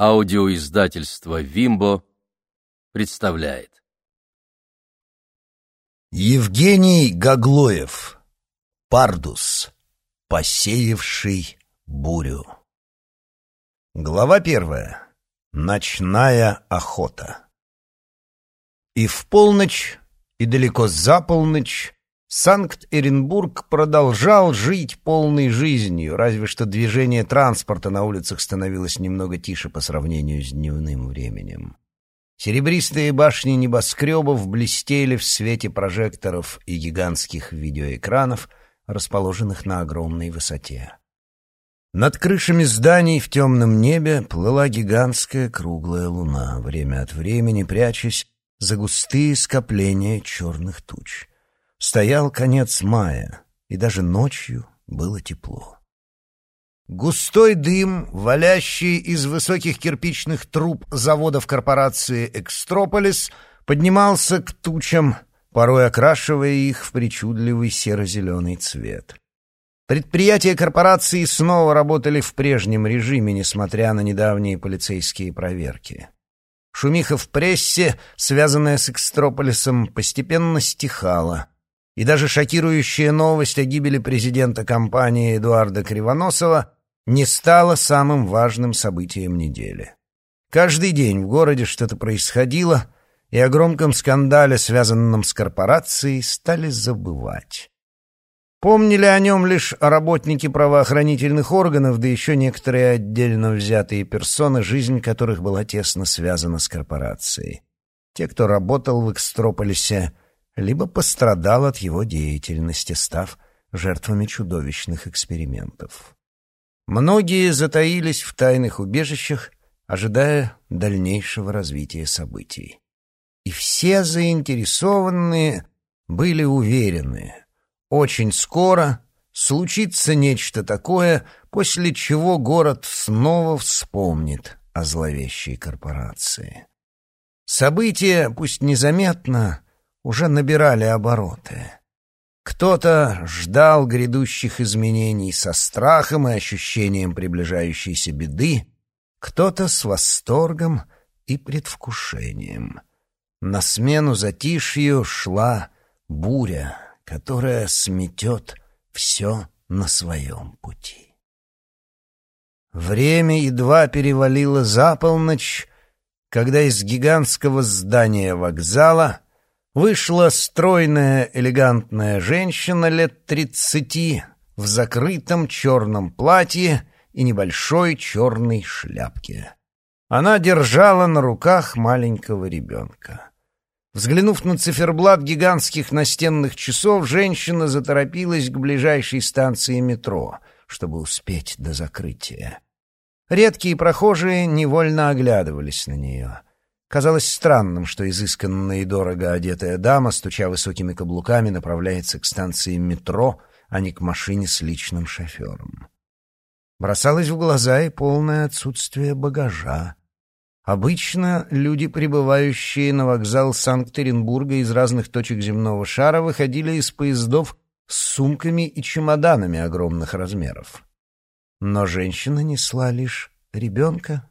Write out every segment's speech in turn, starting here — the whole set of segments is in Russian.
Аудиоиздательство «Вимбо» представляет. Евгений Гаглоев. Пардус. Посеявший бурю. Глава первая. Ночная охота. И в полночь, и далеко за полночь Санкт-Эренбург продолжал жить полной жизнью, разве что движение транспорта на улицах становилось немного тише по сравнению с дневным временем. Серебристые башни небоскребов блестели в свете прожекторов и гигантских видеоэкранов, расположенных на огромной высоте. Над крышами зданий в темном небе плыла гигантская круглая луна, время от времени прячась за густые скопления черных туч. Стоял конец мая, и даже ночью было тепло. Густой дым, валящий из высоких кирпичных труб заводов корпорации «Экстрополис», поднимался к тучам, порой окрашивая их в причудливый серо-зеленый цвет. Предприятия корпорации снова работали в прежнем режиме, несмотря на недавние полицейские проверки. Шумиха в прессе, связанная с Экстрополисом, постепенно стихала — и даже шокирующая новость о гибели президента компании Эдуарда Кривоносова не стала самым важным событием недели. Каждый день в городе что-то происходило, и о громком скандале, связанном с корпорацией, стали забывать. Помнили о нем лишь работники правоохранительных органов, да еще некоторые отдельно взятые персоны, жизнь которых была тесно связана с корпорацией. Те, кто работал в Экстрополисе, либо пострадал от его деятельности, став жертвами чудовищных экспериментов. Многие затаились в тайных убежищах, ожидая дальнейшего развития событий. И все заинтересованные были уверены, очень скоро случится нечто такое, после чего город снова вспомнит о зловещей корпорации. События, пусть незаметно, уже набирали обороты. Кто-то ждал грядущих изменений со страхом и ощущением приближающейся беды, кто-то с восторгом и предвкушением. На смену затишью шла буря, которая сметет все на своем пути. Время едва перевалило за полночь, когда из гигантского здания вокзала вышла стройная элегантная женщина лет тридцати в закрытом черном платье и небольшой черной шляпке. Она держала на руках маленького ребенка. Взглянув на циферблат гигантских настенных часов, женщина заторопилась к ближайшей станции метро, чтобы успеть до закрытия. Редкие прохожие невольно оглядывались на нее — Казалось странным, что изысканная и дорого одетая дама, стуча высокими каблуками, направляется к станции метро, а не к машине с личным шофером. Бросалось в глаза и полное отсутствие багажа. Обычно люди, прибывающие на вокзал Санкт-Петербурга из разных точек земного шара, выходили из поездов с сумками и чемоданами огромных размеров. Но женщина несла лишь ребенка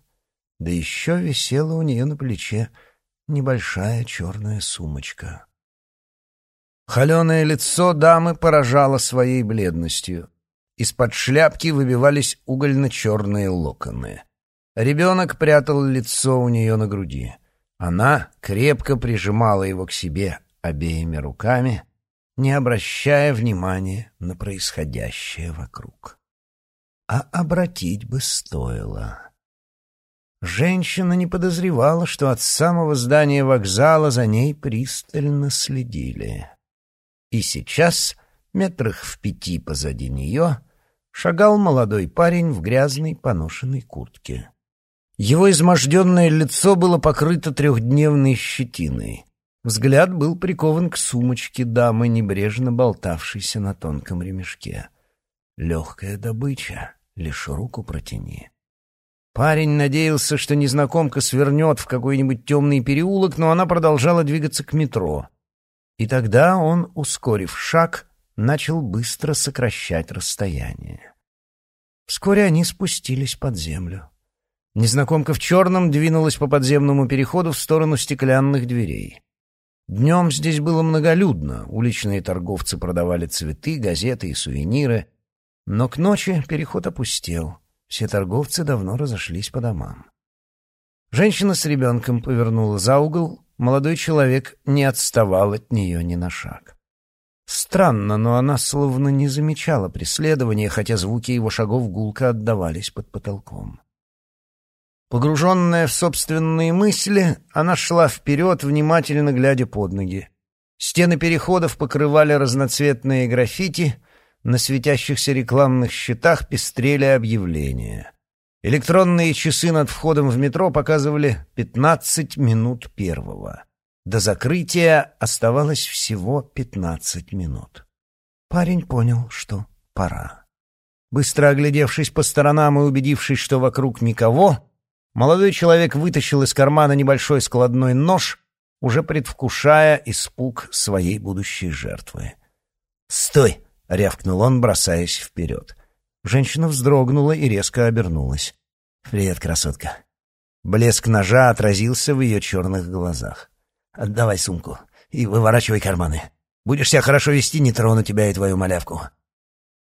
да еще висела у нее на плече небольшая черная сумочка. Холеное лицо дамы поражало своей бледностью. Из-под шляпки выбивались угольно-черные локоны. Ребенок прятал лицо у нее на груди. Она крепко прижимала его к себе обеими руками, не обращая внимания на происходящее вокруг. А обратить бы стоило. Женщина не подозревала, что от самого здания вокзала за ней пристально следили. И сейчас, метрах в пяти позади нее, шагал молодой парень в грязной поношенной куртке. Его изможденное лицо было покрыто трехдневной щетиной. Взгляд был прикован к сумочке дамы, небрежно болтавшейся на тонком ремешке. Легкая добыча, лишь руку протяни. Парень надеялся, что незнакомка свернет в какой-нибудь темный переулок, но она продолжала двигаться к метро. И тогда он, ускорив шаг, начал быстро сокращать расстояние. Вскоре они спустились под землю. Незнакомка в черном двинулась по подземному переходу в сторону стеклянных дверей. Днем здесь было многолюдно, уличные торговцы продавали цветы, газеты и сувениры, но к ночи переход опустел, все торговцы давно разошлись по домам. Женщина с ребенком повернула за угол, молодой человек не отставал от нее ни на шаг. Странно, но она словно не замечала преследования, хотя звуки его шагов гулко отдавались под потолком. Погруженная в собственные мысли, она шла вперед, внимательно глядя под ноги. Стены переходов покрывали разноцветные граффити, на светящихся рекламных щитах пестрели объявления. Электронные часы над входом в метро показывали 15 минут первого. До закрытия оставалось всего 15 минут. Парень понял, что пора. Быстро оглядевшись по сторонам и убедившись, что вокруг никого, Молодой человек вытащил из кармана небольшой складной нож, уже предвкушая испуг своей будущей жертвы. «Стой!» — рявкнул он, бросаясь вперед. Женщина вздрогнула и резко обернулась. «Привет, красотка!» Блеск ножа отразился в ее черных глазах. «Отдавай сумку и выворачивай карманы. Будешь себя хорошо вести, не трону тебя и твою малявку».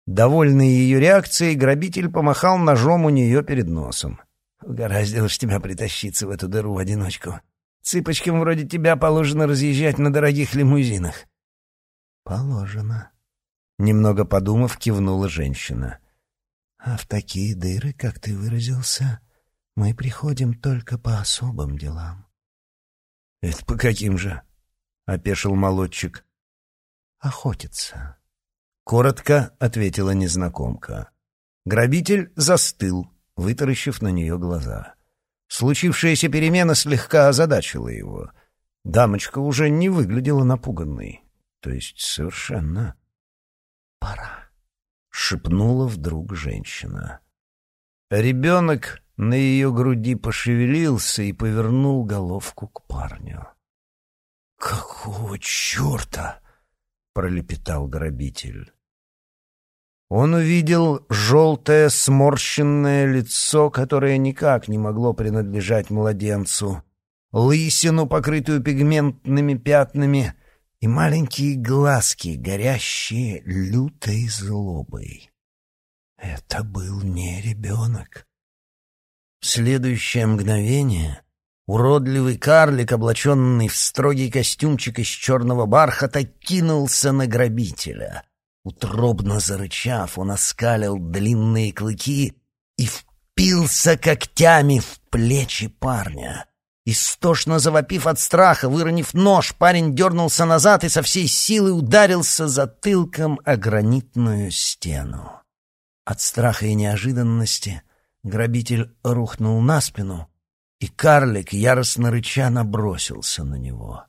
Довольный ее реакцией, грабитель помахал ножом у нее перед носом. Угораздило ж тебя притащиться в эту дыру в одиночку. Цыпочкам вроде тебя положено разъезжать на дорогих лимузинах. Положено. Немного подумав, кивнула женщина. А в такие дыры, как ты выразился, мы приходим только по особым делам. Это по каким же? опешил молодчик. Охотиться. Коротко ответила незнакомка. Грабитель застыл, вытаращив на нее глаза. Случившаяся перемена слегка озадачила его. Дамочка уже не выглядела напуганной. То есть совершенно. «Пора», — шепнула вдруг женщина. Ребенок на ее груди пошевелился и повернул головку к парню. «Какого черта?» — пролепетал грабитель. Он увидел желтое сморщенное лицо, которое никак не могло принадлежать младенцу, лысину, покрытую пигментными пятнами, и маленькие глазки, горящие лютой злобой. Это был не ребенок. В следующее мгновение уродливый карлик, облаченный в строгий костюмчик из черного бархата, кинулся на грабителя — Утробно зарычав, он оскалил длинные клыки и впился когтями в плечи парня. Истошно завопив от страха, выронив нож, парень дернулся назад и со всей силы ударился затылком о гранитную стену. От страха и неожиданности грабитель рухнул на спину, и карлик, яростно рыча, набросился на него.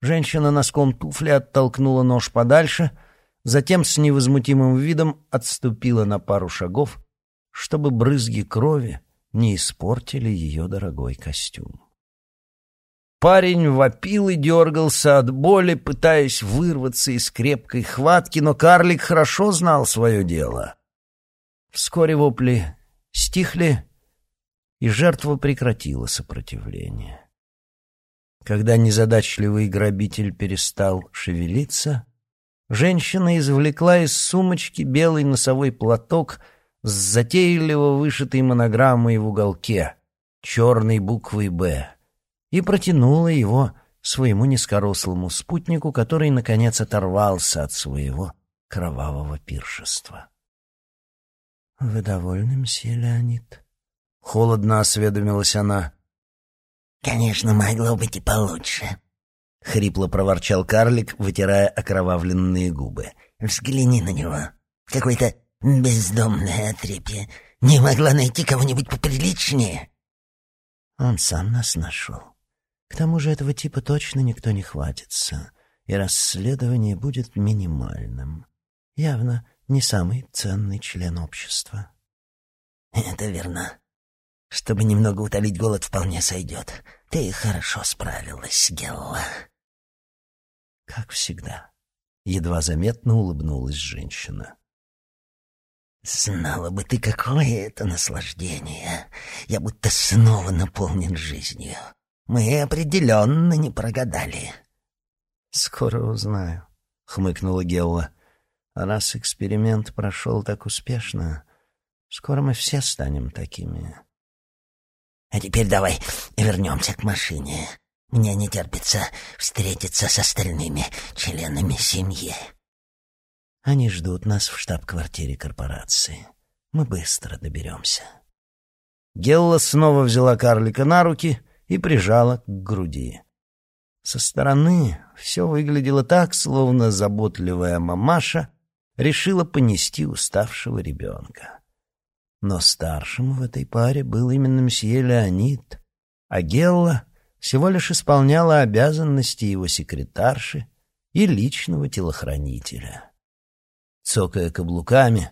Женщина носком туфли оттолкнула нож подальше — затем с невозмутимым видом отступила на пару шагов, чтобы брызги крови не испортили ее дорогой костюм. Парень вопил и дергался от боли, пытаясь вырваться из крепкой хватки, но карлик хорошо знал свое дело. Вскоре вопли стихли, и жертва прекратила сопротивление. Когда незадачливый грабитель перестал шевелиться, Женщина извлекла из сумочки белый носовой платок с затейливо вышитой монограммой в уголке, черной буквой «Б», и протянула его своему низкорослому спутнику, который, наконец, оторвался от своего кровавого пиршества. «Вы довольны, мсье Леонид?» — холодно осведомилась она. «Конечно, могло быть и получше», — хрипло проворчал карлик, вытирая окровавленные губы. «Взгляни на него. Какое-то бездомное отрепье. Не могла найти кого-нибудь поприличнее?» «Он сам нас нашел. К тому же этого типа точно никто не хватится, и расследование будет минимальным. Явно не самый ценный член общества». «Это верно. Чтобы немного утолить голод, вполне сойдет. Ты хорошо справилась, Гелла». Как всегда. Едва заметно улыбнулась женщина. Знала бы ты, какое это наслаждение. Я будто снова наполнен жизнью. Мы определенно не прогадали. Скоро узнаю, хмыкнула Гелла. А раз эксперимент прошел так успешно, скоро мы все станем такими. А теперь давай вернемся к машине. Мне не терпится встретиться с остальными членами семьи. Они ждут нас в штаб-квартире корпорации. Мы быстро доберемся. Гелла снова взяла карлика на руки и прижала к груди. Со стороны все выглядело так, словно заботливая мамаша решила понести уставшего ребенка. Но старшим в этой паре был именно мсье Леонид, а Гелла всего лишь исполняла обязанности его секретарши и личного телохранителя. Цокая каблуками,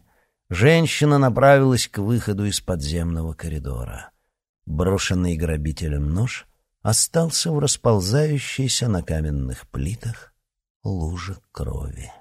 женщина направилась к выходу из подземного коридора. Брошенный грабителем нож остался в расползающейся на каменных плитах луже крови.